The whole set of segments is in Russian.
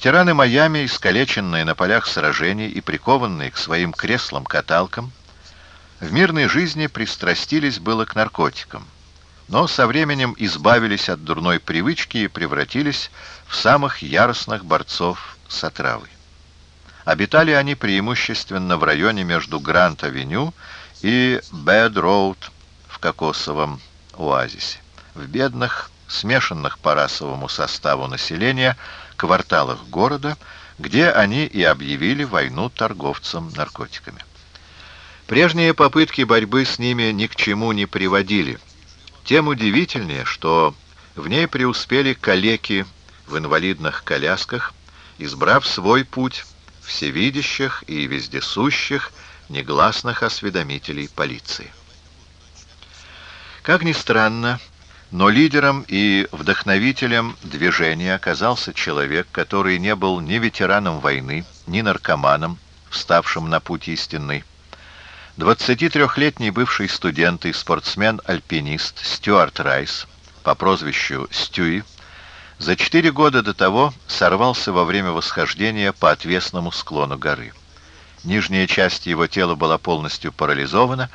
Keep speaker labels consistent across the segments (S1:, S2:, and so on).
S1: Ветераны Майами, искалеченные на полях сражений и прикованные к своим креслам-каталкам, в мирной жизни пристрастились было к наркотикам, но со временем избавились от дурной привычки и превратились в самых яростных борцов с отравой. Обитали они преимущественно в районе между Грант-авеню и Бэд-роуд в кокосовом оазисе, в бедных, смешанных по расовому составу населения кварталах города, где они и объявили войну торговцам наркотиками. Прежние попытки борьбы с ними ни к чему не приводили. Тем удивительнее, что в ней преуспели калеки в инвалидных колясках, избрав свой путь всевидящих и вездесущих негласных осведомителей полиции. Как ни странно, но лидером и вдохновителем движения оказался человек, который не был ни ветераном войны, ни наркоманом, вставшим на путь истинный. 23-летний бывший студент и спортсмен-альпинист Стюарт Райс по прозвищу Стюи за четыре года до того сорвался во время восхождения по отвесному склону горы. Нижняя часть его тела была полностью парализована,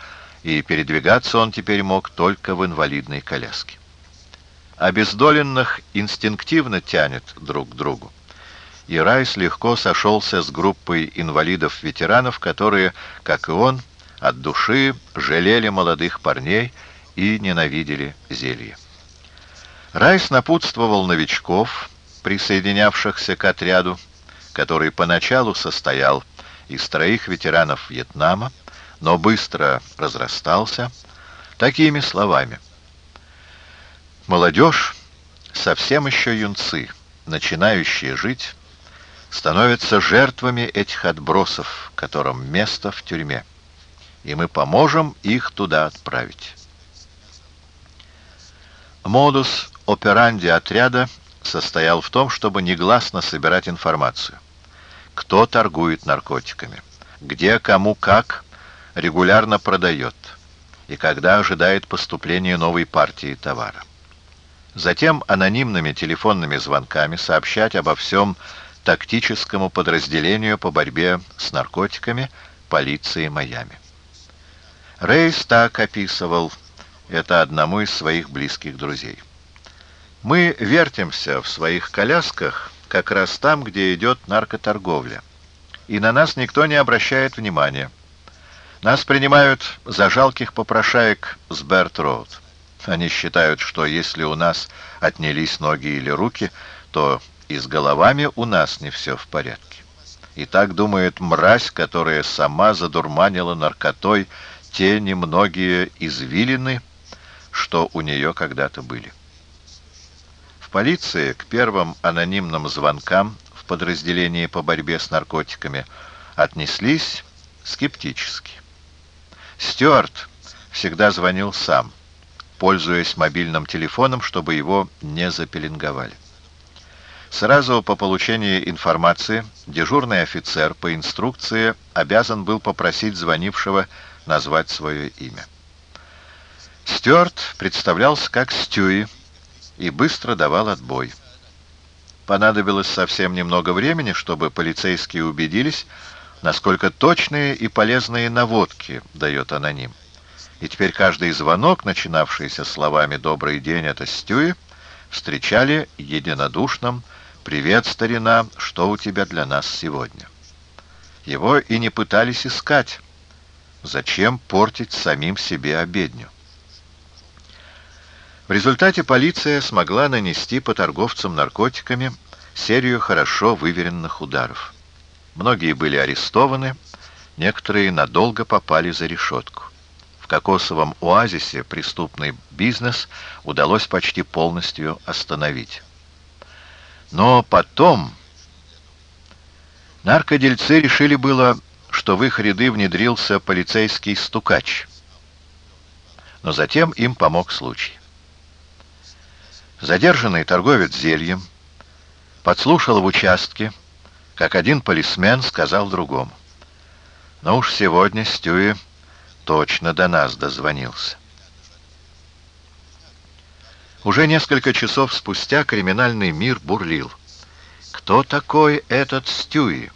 S1: и передвигаться он теперь мог только в инвалидной коляске. Обездоленных инстинктивно тянет друг к другу. И Райс легко сошелся с группой инвалидов-ветеранов, которые, как и он, от души жалели молодых парней и ненавидели зелье. Райс напутствовал новичков, присоединявшихся к отряду, который поначалу состоял из троих ветеранов Вьетнама, но быстро разрастался, такими словами. Молодежь, совсем еще юнцы, начинающие жить, становятся жертвами этих отбросов, которым место в тюрьме, и мы поможем их туда отправить. Модус операнди отряда состоял в том, чтобы негласно собирать информацию. Кто торгует наркотиками, где, кому, как регулярно продает и когда ожидает поступления новой партии товара. Затем анонимными телефонными звонками сообщать обо всем тактическому подразделению по борьбе с наркотиками полиции Майами. Рейс так описывал это одному из своих близких друзей. Мы вертимся в своих колясках как раз там, где идет наркоторговля. И на нас никто не обращает внимания. Нас принимают за жалких попрошаек с Берт-Роуд. Они считают, что если у нас отнялись ноги или руки, то и с головами у нас не все в порядке. И так думает мразь, которая сама задурманила наркотой те немногие извилины, что у нее когда-то были. В полиции к первым анонимным звонкам в подразделении по борьбе с наркотиками отнеслись скептически. Стюарт всегда звонил сам, пользуясь мобильным телефоном, чтобы его не запеленговали. Сразу по получении информации дежурный офицер по инструкции обязан был попросить звонившего назвать свое имя. Стюарт представлялся как Стюи и быстро давал отбой. Понадобилось совсем немного времени, чтобы полицейские убедились, насколько точные и полезные наводки дает аноним. И теперь каждый звонок, начинавшийся словами «Добрый день, это Стюи», встречали единодушным «Привет, старина, что у тебя для нас сегодня?» Его и не пытались искать. Зачем портить самим себе обедню? В результате полиция смогла нанести по торговцам наркотиками серию хорошо выверенных ударов. Многие были арестованы, некоторые надолго попали за решетку. В кокосовом оазисе преступный бизнес удалось почти полностью остановить. Но потом наркодельцы решили было, что в их ряды внедрился полицейский стукач. Но затем им помог случай. Задержанный торговец зельем подслушал в участке, как один полисмен сказал другому. «Ну уж сегодня Стюи точно до нас дозвонился». Уже несколько часов спустя криминальный мир бурлил. Кто такой этот Стюи?